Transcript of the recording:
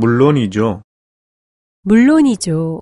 물론이죠. 물론이죠.